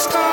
stars.